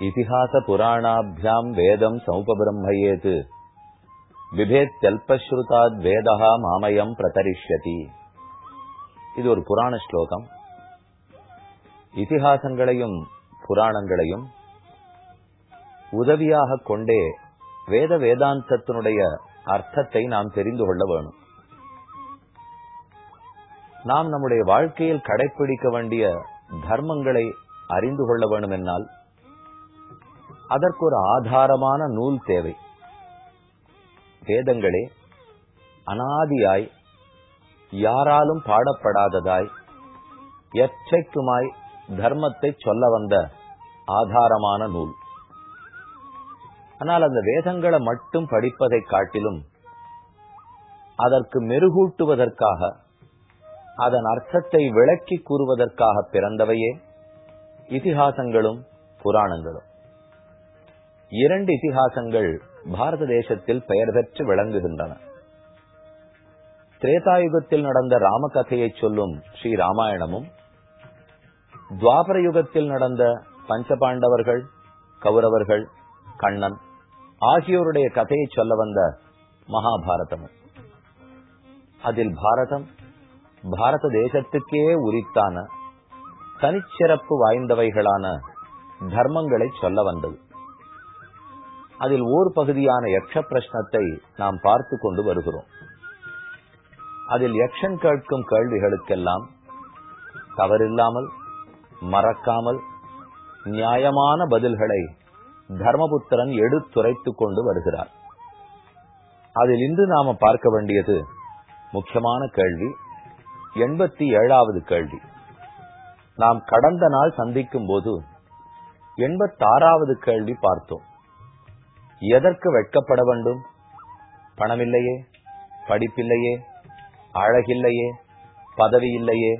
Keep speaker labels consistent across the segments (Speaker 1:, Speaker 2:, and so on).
Speaker 1: இதிஹாசபுராணாபியாம் வேதம் சமுபபிரம்மயேத் பிபேத்யல்பஸ்ருதாத் வேதா மாமயம் பிரதரிஷ்யதி இது ஒரு புராண ஸ்லோகம் இதிகாசங்களையும் புராணங்களையும் உதவியாக கொண்டே வேத வேதாந்தத்தினுடைய அர்த்தத்தை நாம் தெரிந்து கொள்ள வேணும்। நாம் நம்முடைய வாழ்க்கையில் கடைபிடிக்க வேண்டிய தர்மங்களை அறிந்து கொள்ள வேண்டும் என்னால் அதற்கு ஒரு ஆதாரமான நூல் தேவை. வேதங்களே அனாதியாய் யாராலும் பாடப்படாததாய் எச்சைக்குமாய் தர்மத்தை சொல்ல வந்த ஆதாரமான நூல். ஆனால் அந்த வேதங்களை மட்டும் படிப்பதை காட்டிலும் அதற்கு மெருகூட்டுவதற்காக அதன் அர்த்தத்தை விளக்கி கூறுவதற்காக பிறந்தவையே இதிகாசங்களும் புராணங்களும். இரண்டு இதிகாசங்கள் பாரத தேசத்தில் பெயர் பெற்று விளங்குகின்றன. திரேதாயுகத்தில் நடந்த ராமகதையை சொல்லும் ஸ்ரீ ராமாயணமும் துவாபர யுகத்தில் நடந்த பஞ்சபாண்டவர்கள் கௌரவர்கள் கண்ணன் ஆகியோருடைய கதையை சொல்ல வந்த மகாபாரதமும் அதில் பாரதம் பாரத தேசத்துக்கே உரித்தான தனிச்சிறப்பு வாய்ந்தவைகளான தர்மங்களை சொல்ல வந்தது. அதில் ஓர் பகுதியான யக்ஷ பிரஷ்னத்தை நாம் பார்த்து கொண்டு வருகிறோம். அதில் யக்ஷன் கேட்கும் கேள்விகளுக்கெல்லாம் தவறில்லாமல் மறக்காமல் நியாயமான பதில்களை தர்மபுத்திரன் எடுத்துரைத்துக் கொண்டு வருகிறார். அதில் இன்று நாம பார்க்க வேண்டியது முக்கியமான கேள்வி எண்பத்தி ஏழாவது கேள்வி. நாம் கடந்த நாள் சந்திக்கும் போது எண்பத்தாறாவது கேள்வி பார்த்தோம். எதற்கு வெட்கப்பட வேண்டும்? பணமில்லையே படிப்பில்லையே அழகில்லையே பதவி இல்லையே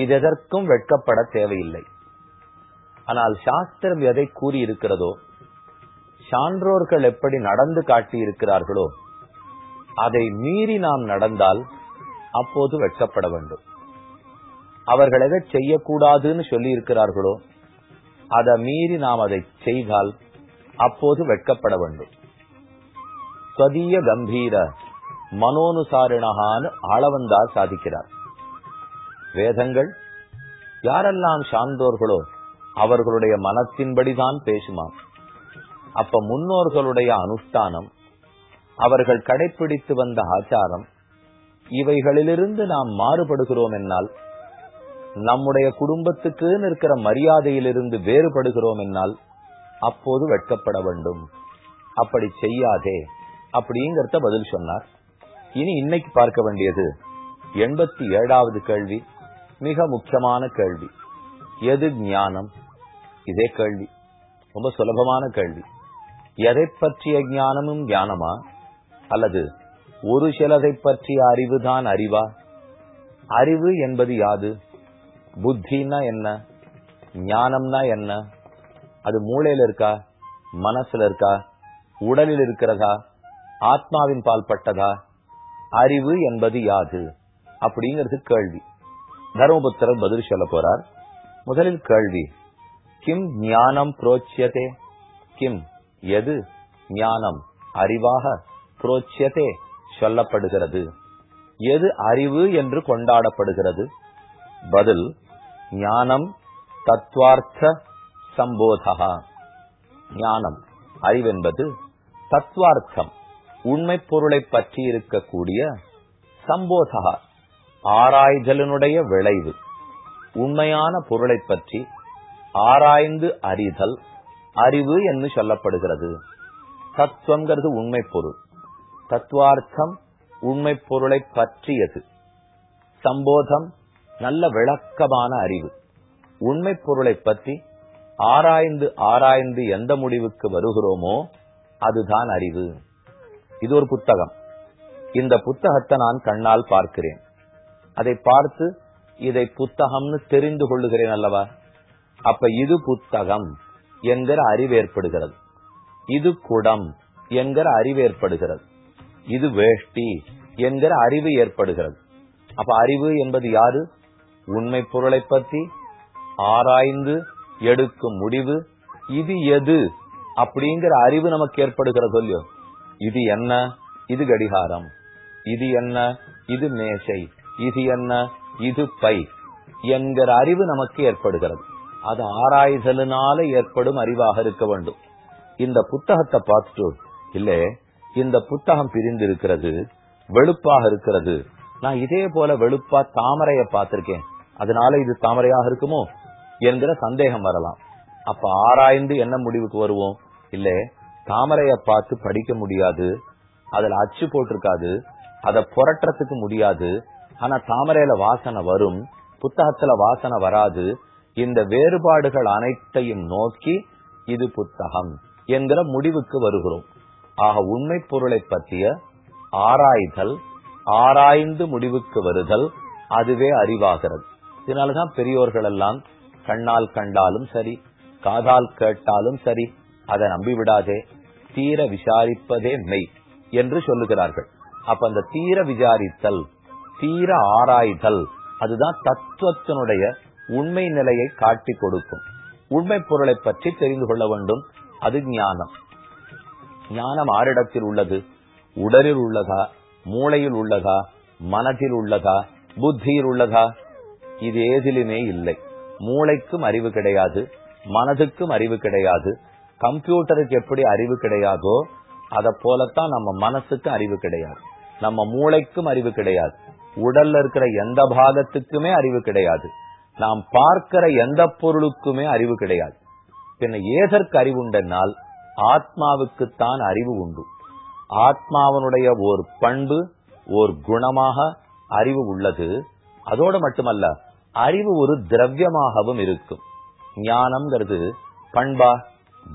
Speaker 1: இது எதற்கும் வெட்கப்பட தேவையில்லை. ஆனால் சாஸ்திரம் எதை கூறியிருக்கிறதோ சான்றோர்கள் எப்படி நடந்து காட்டி இருக்கிறார்களோ அதை மீறி நாம் நடந்தால் அப்போது வெட்கப்பட வேண்டும். அவர்கள் எதை செய்யக்கூடாதுன்னு சொல்லி இருக்கிறார்களோ அதை மீறி நாம் அதை செய்தால் அப்போது வெட்கப்பட வேண்டும். ஸ்வதீய கம்பீர மனோனுசாரிணகான்னு ஆளவந்தார் சாதிக்கிறார். வேதங்கள் யாரெல்லாம் சார்ந்தோர்களோ அவர்களுடைய மனத்தின்படிதான் பேசுமாம். அப்ப முன்னோர்களுடைய அனுஷ்டானம் அவர்கள் கடைபிடித்து வந்த ஆச்சாரம் இவைகளிலிருந்து நாம் மாறுபடுகிறோம் என்னால் நம்முடைய குடும்பத்துக்கு இருக்கிற மரியாதையிலிருந்து வேறுபடுகிறோம் என்னால் அப்போது வெட்கப்பட வேண்டும். அப்படி செய்யாதே அப்படிங்கிறத பதில் சொன்னார். இனி இன்னைக்கு பார்க்க வேண்டியது எண்பத்தி ஏழாவது கேள்வி மிக முக்கியமான கேள்வி. எது ஞானம்? இதே கேள்வி ரொம்ப சுலபமான கேள்வி. எதை பற்றிய ஞானமும் ஞானமா? அல்லது ஒரு சிலதை பற்றிய அறிவுதான் அறிவா? அறிவு என்பது யாது? புத்தின்னா என்ன? ஞானம்னா என்ன? அது மூளையில இருக்கா? மனசுல இருக்கா? உடலில் இருக்கிறதா? ஆத்மாவின் பால் பட்டதா? அறிவு என்பது யாது? அப்படிங்கிறது கேள்வி. தர்மபுத்திரர் பதில் சொல்ல போறார். முதலில் கேள்வி கிம் ஞானம் புரோச்சியதே? கிம் எது ஞானம்? அறிவாக புரோச்சியதே சொல்லப்படுகிறது. எது அறிவு என்று கொண்டாடப்படுகிறது? பதில் ஞானம் தத்துவார்த்த சம்போதகா ஞானம். அறிவென்பது தத்துவார்த்தம் உண்மை பொருளை பற்றி இருக்கக்கூடிய சம்போதகா ஆராய்தலினுடைய விளைவு. உண்மையான பொருளை பற்றி ஆராய்ந்து அறிதல் அறிவு என்று சொல்லப்படுகிறது. தத்துவங்கிறது உண்மை பொருள் தத்துவார்த்தம் உண்மை பொருளை பற்றியது. சம்போதம் நல்ல விளக்கமான அறிவு. உண்மை பொருளை பற்றி ஆராய்ந்து ஆராய்ந்து எந்த முடிவுக்கு வருகிறோமோ அதுதான் அறிவு. இது ஒரு புத்தகம். இந்த புத்தகத்தை நான் கண்ணால் பார்க்கிறேன். அதை பார்த்து இதை புத்தகம்னு தெரிந்து கொள்ளுகிறேன் அல்லவா? அப்ப இது புத்தகம் என்கிற அறிவு ஏற்படுகிறது. இது குடம் என்கிற அறிவு ஏற்படுகிறது. இது வேஷ்டி என்கிற அறிவு ஏற்படுகிறது. அப்ப அறிவு என்பது யாரு? உண்மை பொருளை பற்றி ஆராய்ந்து எடுக்கும் முடிவு? இது எது? அப்படிங்கிற அறிவு நமக்கு ஏற்படுகிற சொல்லியோ இது என்ன? இது கடிகாரம். இது என்ன? இது மேசை. இது என்ன? இது பை என்கிற அறிவு நமக்கு ஏற்படுகிறது. அது ஆராய்தலினால ஏற்படும் அறிவாக இருக்க வேண்டும். இந்த புத்தகத்தை பார்த்துட்டு இல்ல இந்த புத்தகம் பிரிந்து இருக்கிறது வெளுப்பாக இருக்கிறது. நான் இதே போல வெளுப்பா தாமரைய பார்த்திருக்கேன். அதனால இது தாமரையாக இருக்குமோ? என்கிற சந்தேகம் வரலாம். அப்ப ஆராய்ந்து என்ன முடிவுக்கு வருவோம்? இல்ல தாமரைய பார்த்து படிக்க முடியாது அதுல அச்சு போட்டிருக்காது அதை புரட்டுறதுக்கு முடியாது ஆனா தாமரையில வாசனை வரும் புத்தகத்துல வாசனை வராது இந்த வேறுபாடுகள் அனைத்தையும் நோக்கி இது புத்தகம் என்கிற முடிவுக்கு வருகிறோம். ஆக உண்மை பொருளை பற்றிய ஆராய்தல் ஆராய்ந்து முடிவுக்கு வருதல் அதுவே அறிவாகிறது. இதனாலதான் பெரியோர்கள் எல்லாம் கண்ணால் கண்டாலும் சரி காதால் கேட்டாலும் சரி அதை நம்பி விடாதே தீர விசாரிப்பதே மெய் என்று சொல்லுகிறார்கள். அப்ப அந்த தீர விசாரித்தல் தீர ஆராய்தல் அதுதான் தத்துவத்தினுடைய உண்மை நிலையை காட்டி கொடுக்கும். உண்மை பொருளை பற்றி தெரிந்து கொள்ள வேண்டும். அது ஞானம். ஞானம் ஆரிடத்தில் உள்ளது? உடலில் உள்ளதா? மூளையில் உள்ளதா? மனதில் உள்ளதா? புத்தியில் உள்ளதா? இது ஏதிலுமே இல்லை. மூளைக்கும் அறிவு கிடையாது மனதுக்கும் அறிவு கிடையாது கம்ப்யூட்டருக்கு எப்படி அறிவு கிடையாதோ அத போலத்தான் நம்ம மனசுக்கு அறிவு கிடையாது. நம்ம மூளைக்கும் அறிவு கிடையாது. உடல்ல இருக்கிற எந்த பாகத்துக்குமே அறிவு கிடையாது. நாம் பார்க்கிற எந்த பொருளுக்குமே அறிவு கிடையாது. பின்ன ஏதற்கு அறிவு உண்டென்னால் ஆத்மாவுக்குத்தான் அறிவு உண்டு. ஆத்மாவனுடைய ஒரு பண்பு ஒரு குணமாக அறிவு உள்ளது. அதோடு மட்டுமல்ல அறிவு ஒரு திரவியமாகவும் இருக்கும். ஞானம்ங்கிறது பண்பா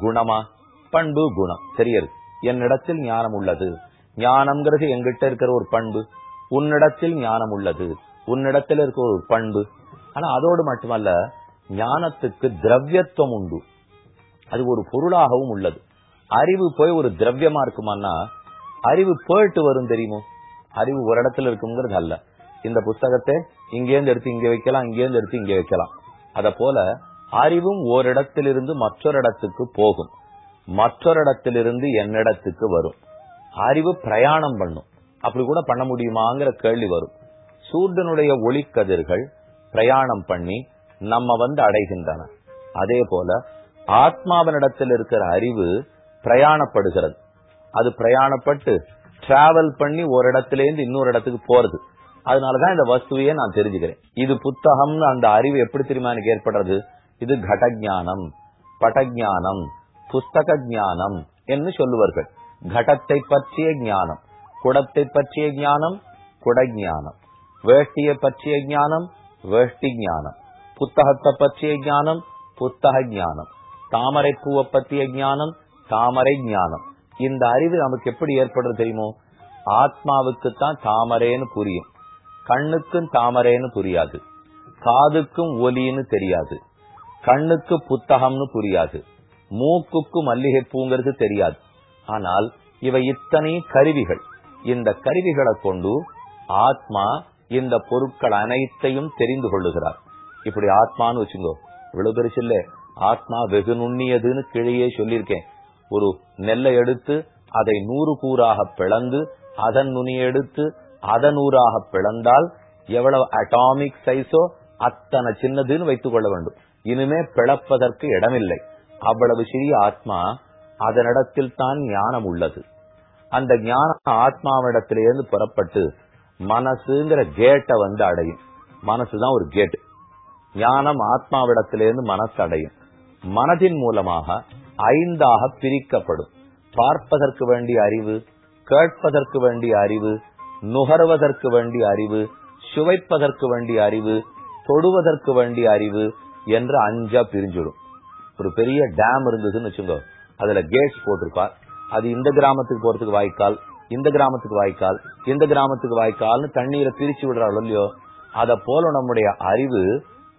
Speaker 1: குணமா? பண்பு குணம். தெரியுது? என்னிடத்தில் ஞானம் உள்ளது. ஞானம்ங்கிறது எங்கிட்ட இருக்கிற ஒரு பண்பு உன்னிடத்தில் ஞானம் உள்ளது. உன்னிடத்தில் இருக்கிற ஒரு பண்பு. ஆனா அதோடு மட்டுமல்ல ஞானத்துக்கு திரவியத்துவம் உண்டு. அது ஒரு பொருளாகவும் உள்ளது. அறிவு போய் ஒரு திரவியமா இருக்குமான்னா அறிவு போயிட்டு வரும் தெரியுமோ? அறிவு ஒரு இடத்துல இருக்குங்கிறது அல்ல இந்த புஸ்தகத்தை இங்கேருந்து எடுத்து இங்க வைக்கலாம் இங்கேருந்து எடுத்து இங்க வைக்கலாம். அத போல அறிவும் ஓரிடத்திலிருந்து மற்றொரு இடத்துக்கு போகும். மற்றொரு இடத்திலிருந்து என்னிடத்துக்கு வரும். அறிவு பிரயாணம் பண்ணும். அப்படி கூட பண்ண முடியுமாங்கிற கேள்வி வரும். சூரியனுடைய ஒளிக்கதிர்கள் பிரயாணம் பண்ணி நம்ம வந்து அடைகின்றன. அதே போல ஆத்மாவனிடத்தில் இருக்கிற அறிவு பிரயாணப்படுகிறது. அது பிரயாணப்பட்டு டிராவல் பண்ணி ஒரு இடத்துல இருந்து இன்னொரு இடத்துக்கு போறது. அதனாலதான் இந்த வஸ்துவையே நான் தெரிஞ்சுக்கிறேன். இது புத்தகம்னு அந்த அறிவு எப்படி தெரியுமா எனக்கு ஏற்படுறது? இது கடஜானம் படஜானம் புஸ்தக ஞானம் என்று சொல்லுவார்கள். கடத்தை பற்றிய ஞானம் குடத்தை பற்றிய ஞானம் குடஜானம். வேஷ்டியை பற்றிய ஞானம் வேஷ்டி ஞானம் புத்தகத்தை பற்றிய ஞானம் புத்தக ஞானம் தாமரை பூவை பற்றிய ஞானம் தாமரை ஞானம் இந்த அறிவு நமக்கு எப்படி ஏற்படுறது தெரியுமோ? ஆத்மாவுக்குத்தான் தாமரேன்னு புரியும். கண்ணுக்கும் தாமரைன்னு புரியாது. காதுக்கும் ஒலின்னு தெரியாது. கண்ணுக்கு புத்தகம்னு புரியாது. மூக்குக்கு மல்லிகை பூங்கிறது தெரியாது. ஆனால் இவை இத்தனை கருவிகள். இந்த கருவிகளை கொண்டு ஆத்மா இந்த பொருட்கள் அனைத்தையும் தெரிந்து கொள்ளுகிறார். இப்படி ஆத்மான்னு வச்சுங்கோ இவ்வளவு பெருசு இல்ல ஆத்மா வெகு நுண்ணியதுன்னு கீழே சொல்லியிருக்கேன். ஒரு நெல்லை எடுத்து அதை நூறு கூறாக பிளந்து அதன் நுனி எடுத்து அதனூறாக பிளந்தால் எவ்வளவு அட்டாமிக் சைஸோ அத்தனை சின்னதுன்னு வைத்துக் கொள்ள வேண்டும். இனிமே பிளப்பதற்கு இடமில்லை. அவ்வளவு சிறிய ஆத்மா அதனிடத்தில் தான் ஞானம் உள்ளது. அந்த ஞானம் ஆத்மாவிடத்திலிருந்து புறப்பட்டு மனசுங்கிற கேட்டை வந்து அடையும். மனசுதான் ஒரு கேட் ஞானம் ஆத்மாவிடத்திலிருந்து மனசு அடையும். மனதின் மூலமாக ஐந்தாக பிரிக்கப்படும். பார்ப்பதற்கு வேண்டிய அறிவு கேட்பதற்கு வேண்டிய அறிவு நுகர்வதற்கு வேண்டிய அறிவு சுவைப்பதற்கு வேண்டிய அறிவு தொடுவதற்கு வேண்டிய அறிவு என்று அஞ்சா பிரிஞ்சிடும். ஒரு பெரிய டேம் இருந்ததுன்னு வச்சுங்க அதுல கேட்ஸ் போட்டிருப்பார் அது இந்த கிராமத்துக்கு போறதுக்கு வாய்க்கால் இந்த கிராமத்துக்கு வாய்க்கால் இந்த கிராமத்துக்கு வாய்க்கால்னு தண்ணீரை பிரிச்சு விடுறாள் இல்லையோ அத போல நம்முடைய அறிவு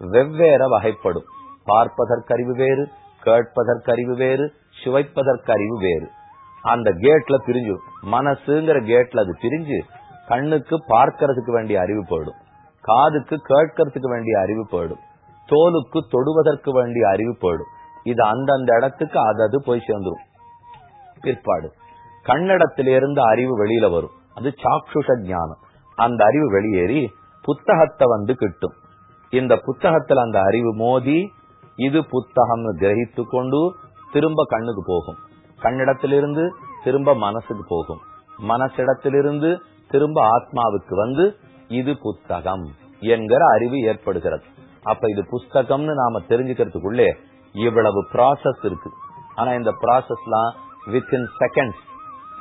Speaker 1: வெவ்வேற வகைப்படும். பார்ப்பதற்கு அறிவு வேறு கேட்பதற்கு அறிவு வேறு சுவைப்பதற்கு அறிவு வேறு. அந்த கேட்ல பிரிஞ்சு மனசுங்கிற கேட்ல அது பிரிஞ்சு கண்ணுக்கு பார்க்கறதுக்கு வேண்டிய அறிவு போயிடும். காதுக்கு கேட்கறதுக்கு வேண்டிய அறிவு போயிடும். தோலுக்கு தொடுவதற்கு வேண்டிய அறிவு போயிடும். இது அந்தந்த இடத்துக்கு அதது போய் சேர்ந்துரும். பிற்பாடு. கண்ணடத்திலிருந்து அறிவு வெளியில வரும். அது சாக்ஷுஷ ஞானம். அந்த அறிவு வெளியேறி புத்தகத்தை வந்து கிட்டும். இந்த புத்தகத்துல அந்த அறிவு மோதி இது புத்தகம்னு கிரகித்து கொண்டு திரும்ப கண்ணுக்கு போகும். கண்ணிடத்திலிருந்து திரும்ப மனசுக்கு போகும். மனசிடத்திலிருந்து திரும்ப ஆத்மாவுக்கு வந்து இது புத்தகம் என்கிற அறிவு ஏற்படுகிறது. அப்ப இது புஸ்தகம்னு நாம தெரிஞ்சுக்கிறதுக்குள்ளே இவ்வளவு ப்ராசஸ் இருக்கு. ஆனா இந்த ப்ராசஸ்லாம் வித்தின் செகண்ட்ஸ்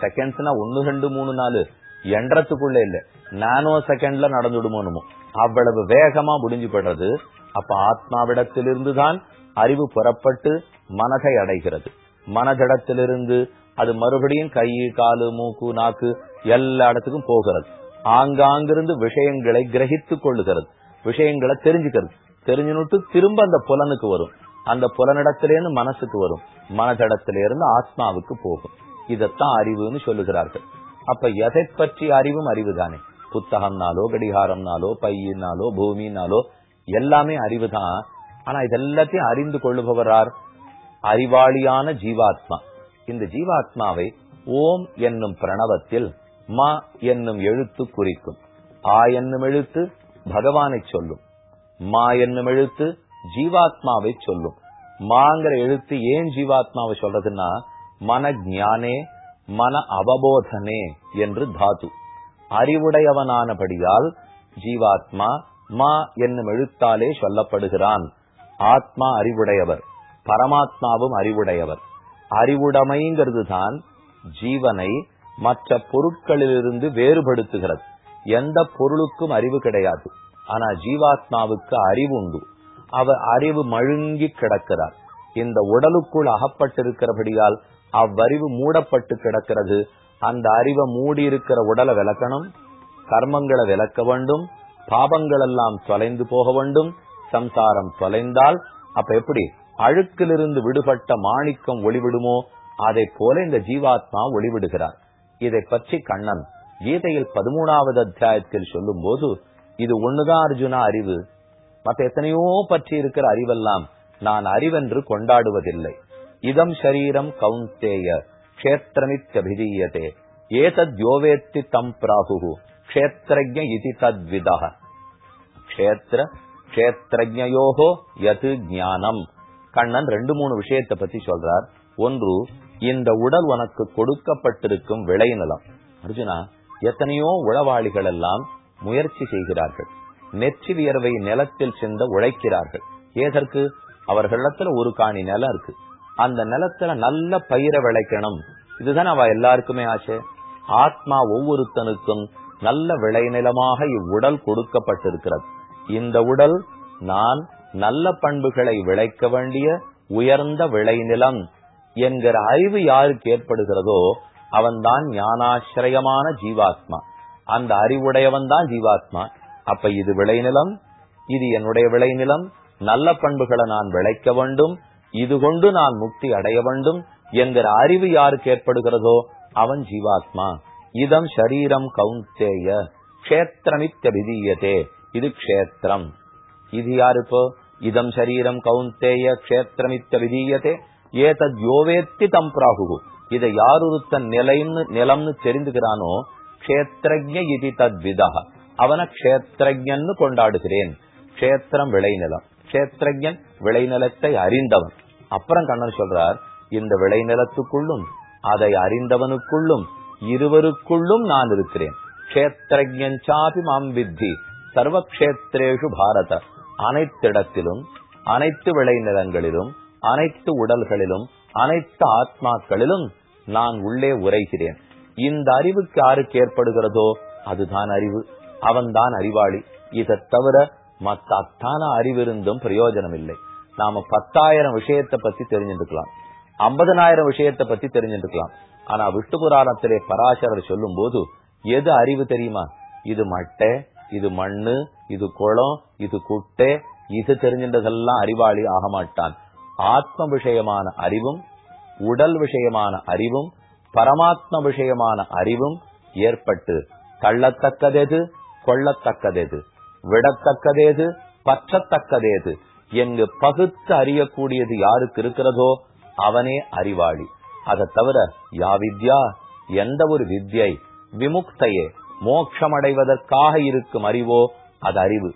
Speaker 1: செகண்ட்ஸ்னா ஒன்னு ரெண்டு மூணு நாலு எண்றதுக்குள்ள இல்ல. நானோ செகண்ட்ல நடந்துடுமோனுமோ. அவ்வளவு வேகமா முடிஞ்சு போடுறது அப்ப ஆத்மாவிடத்திலிருந்து தான் அறிவு புறப்பட்டு மனதை அடைகிறது. மனதிடத்திலிருந்து அது மறுபடியும் கை காலு மூக்கு நாக்கு எல்லா இடத்துக்கும் போகிறது. ஆங்காங்கிருந்து விஷயங்களை கிரகித்துக் கொள்ளுகிறது. விஷயங்களை தெரிஞ்சுக்கிறது. தெரிஞ்சுனுட்டு திரும்ப அந்த புலனுக்கு வரும். அந்த புலனிடத்திலேருந்து மனசுக்கு வரும். மனதிடத்திலிருந்து ஆத்மாவுக்கு போகும். இதத்தான் அறிவுன்னு சொல்லுகிறார்கள். அப்ப எதை பற்றி அறிவும் அறிவு தானே புத்தகம்னாலோ கடிகாரம்னாலோ பையினாலோ பூமினாலோ எல்லாமே அறிவு தான் ஆனா இதெல்லாத்தையும் அறிந்து கொள்ளுபவரார் அறிவாளியான ஜீவாத்மா. இந்த ஜீவாத்மாவை ஓம் என்னும் பிரணவத்தில் ம என்னும் எழுத்து குறிக்கும். ஆ என்னும் எழுத்து பகவானை சொல்லும். மா என்னும் எழுத்து ஜீவாத்மாவை சொல்லும். மாங்கிற எழுத்து ஏன் ஜீவாத்மாவை சொல்றதுன்னா மன ஞானே மன அவபோதனே என்று தாது. அறிவுடையவனானபடியால் ஜீவாத்மா மா என்னும் எழுத்தாலே சொல்லப்படுகிறான். ஆத்மா அறிவுடையவர் பரமாத்மாவும் அறிவுடையவர். அறிவுடைமைங்கிறது தான் ஜீவனை மற்ற பொருட்களிலிருந்து வேறுபடுத்துகிறது. எந்த பொருளுக்கும் அறிவு கிடையாது. ஆனா ஜீவாத்மாவுக்கு அறிவு உண்டு அவர் அறிவு மழுங்கி கிடக்கிறார். இந்த உடலுக்குள் அகப்பட்டிருக்கிறபடியால் அவ்வறிவு மூடப்பட்டு கிடக்கிறது. அந்த அறிவை மூடி இருக்கிற உடலை விளக்கணும். கர்மங்களை விளக்க வேண்டும். பாபங்கள் எல்லாம் தொலைந்து போக வேண்டும். சம்சாரம் தொலைந்தால் அப்ப எப்படி? அழுக்கிலிருந்து விடுபட்ட மாணிக்கம் ஒளிவிடுமோ? அதை போல இந்த ஜீவாத்மா ஒளிவிடுகிறார் இதை பற்றி கண்ணன் கீதையில் பதிமூணாவது அத்தியாயத்தில் சொல்லும் போது இது ஒண்ணுதான் அர்ஜுனா அறிவு. மற்ற எத்தனையோ பற்றி இருக்கிற அறிவெல்லாம் நான் அறிவென்று கொண்டாடுவதில்லை. இதம் சரீரம் கவுந்தேய கஷேத்திரமித்யபிதீயதே. ஏதத் யோவேத்தி தம் பிராகு கஷேத்திரஜ இது தத்விதா கஷேத்திர கஷேத்திரஜயோகோ யது ஞானம். கண்ணன் ரெண்டு மூணு விஷயத்தை பத்தி சொல்றார். ஒன்று இந்த உடல் உனக்கு கொடுக்கப்பட்டிருக்கும் விளைநிலம் அர்ஜுனா எத்தனையோ உளவாளிகள் எல்லாம் முயற்சி செய்கிறார்கள். நெற்றி வியர்வை நிலத்தில் சிந்த உழைக்கிறார்கள். ஏதற்கு? அவர்களிடத்துல ஒரு காணி நிலம் இருக்கு. அந்த நிலத்துல நல்ல பயிரை விளைக்கணும். இதுதான் அவ எல்லாருக்குமே ஆசை. ஆத்மா ஒவ்வொருத்தனுக்கும் நல்ல விளைநிலமாக இவ்வுடல் கொடுக்கப்பட்டிருக்கிறது. இந்த உடல் நான் நல்ல பண்புகளை விளைக்க வேண்டிய உயர்ந்த விளைநிலம் என்கிற அறிவு யாருக்கு ஏற்படுகிறதோ அவன்தான் ஞானாசிரயமான ஜீவாத்மா. அந்த அறிவுடையவன் தான் ஜீவாத்மா. அப்ப இது விளைநிலம் இது என்னுடைய விளைநிலம் நல்ல பண்புகளை நான் விளைக்க வேண்டும் இது கொண்டு நான் முக்தி அடைய வேண்டும் என்கிற அறிவு யாருக்கு ஏற்படுகிறதோ அவன் ஜீவாத்மா. இதம் ஷரீரம் கவுந்தேய கஷேத்திரமித்யபிதீயதே இது க்ஷேத்திரம். இது யாரு இப்போ? இதம் சரீரம் கவுந்தேய க்ஷேத்திரமித்யபிதீயதே ஏதத் யோவேத்தி தம் பிராகு இதை யாருத்தன் நிலைன்னு நிலம்னு தெரிந்துகிறானோ க்ஷேத்திரஜ இது தத்விதா அவன க்ஷேத்திரஜன்னு கொண்டாடுகிறேன். கஷேத்திரம் விளைநிலம். க்ஷேத்திரஜன் விளைநிலத்தை அறிந்தவன். அப்புறம் கண்ணன் சொல்றார் இந்த விளைநிலத்துக்குள்ளும் அதை அறிந்தவனுக்குள்ளும் இருவருக்குள்ளும் நான் இருக்கிறேன். க்ஷேத்திரஜன் சாபி மாம் வித்தி சர்வக்ஷேத்திரேஷு பாரத. அனைத்திடத்திலும் அனைத்து விளைநிலங்களிலும் அனைத்து உடல்களிலும் அனைத்து ஆத்மாக்களிலும் நான் உள்ளே உரைகிறேன் இந்த அறிவுக்கு யாருக்கு ஏற்படுகிறதோ அதுதான் அறிவு. அவன்தான் அறிவாளி. இதை தவிர மத்த அத்தான அறிவிருந்தும் பிரயோஜனம் இல்லை நாம பத்தாயிரம் விஷயத்தை பத்தி தெரிஞ்சுக்கலாம். ஐம்பதனாயிரம் விஷயத்தை பத்தி தெரிஞ்சுக்கலாம். ஆனா விஷ்ணு புராணத்திலே பராசரர் சொல்லும் போது எது அறிவு தெரியுமா? இது மட்டை இது மண்ணு இது குளம் இது குட்டை இது தெரிஞ்சின்றதெல்லாம் அறிவாளி ஆக மாட்டான். ஆத்ம விஷயமான அறிவும் உடல் விஷயமான அறிவும் பரமாத்ம விஷயமான அறிவும் ஏற்பட்டு தள்ளத்தக்கதெது கொள்ளத்தக்கதெது விடத்தக்கதேது பற்றத்தக்கதேது எங்கு பகுத்து அறியக்கூடியது யாருக்கு இருக்கிறதோ அவனே அறிவாளி. அதை தவிர யா வித்யா எந்த ஒரு வித்யை விமுக்தையே மோட்சமடைவதற்காக இருக்கும் அறிவோ அது அறிவு.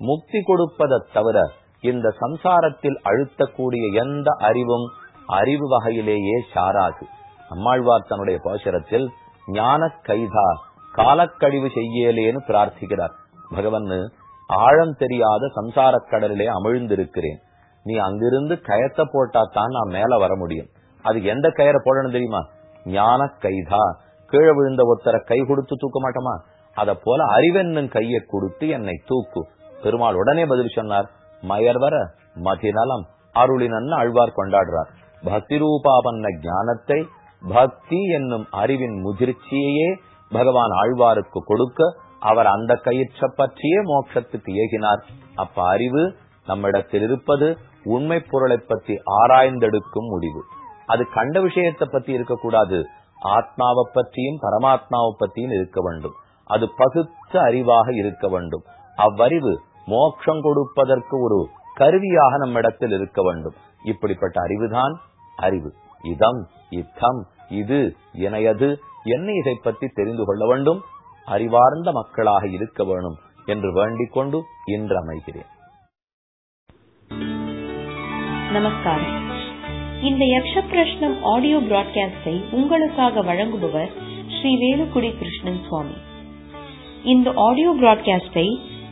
Speaker 1: முக்தி கொடுப்பதை தவிர இந்த சம்சாரத்தில் அழுத்தக்கூடிய எந்த அறிவும் அறிவு வகையிலேயே சாராது. அம்மாழ்வார் தன்னுடைய பாசுரத்தில் ஞான கைதா காலக்கழிவு செய்யலேன்னு பிரார்த்திக்கிறார். பகவன் ஆழம் தெரியாத சம்சாரக் கடலிலே அமிழ்ந்திருக்கிறேன். நீ அங்கிருந்து கயத்தை போட்டா தான் நான் மேல வர முடியும். அது எந்த கயரை போடணும் தெரியுமா? ஞான கைதா கீழே விழுந்த ஒருத்தரை கை கொடுத்து தூக்க மாட்டோமா? அத போல அறிவென்னும் கையை கொடுத்து என்னை தூக்கு. பெருமாள் உடனே பதில் சொன்னார் மயர்வர மதிநலம் அருளினன்னு அழ்வார் கொண்டாடுறார். பக்தி ரூபாபன்ன ஞானத்தை பக்தி என்னும் அறிவின் முதிர்ச்சியையே பகவான் ஆழ்வாருக்கு கொடுக்க அவர் அந்த கயிற்ற பற்றியே மோட்சத்துக்கு ஏகினார். அப்ப அறிவு நம்மிடத்தில் இருப்பது உண்மை பொருளை பற்றி ஆராய்ந்தெடுக்கும் முடிவு. அது கண்ட விஷயத்தை பத்தி இருக்கக்கூடாது. ஆத்மாவை பற்றியும் பரமாத்மாவை பற்றியும் இருக்க வேண்டும். அது பகுத்த அறிவாக இருக்க வேண்டும். அவ்வறிவு மோட்சம் கொடுப்பதற்கு ஒரு கருவியாக நம்மிடத்தில் இருக்க வேண்டும். இப்படிப்பட்ட அறிவுதான் அறிவு. இதம் இத்தம் இது இணையது என்ன இதை பற்றி தெரிந்து கொள்ள வேண்டும். அறிவார்ந்த மக்களாக இருக்க வேணும் என்று வேண்டிக் கொண்டு இன்று அமைகிறேன்.
Speaker 2: நமஸ்காரம். இந்த யக்ஷ பிரஷ்னம் ஆடியோ பிராட்காஸ்டை உங்களுக்காக வழங்குபவர் ஸ்ரீ வேலுக்குடி கிருஷ்ணன் சுவாமி. இந்த ஆடியோ பிராட்காஸ்டை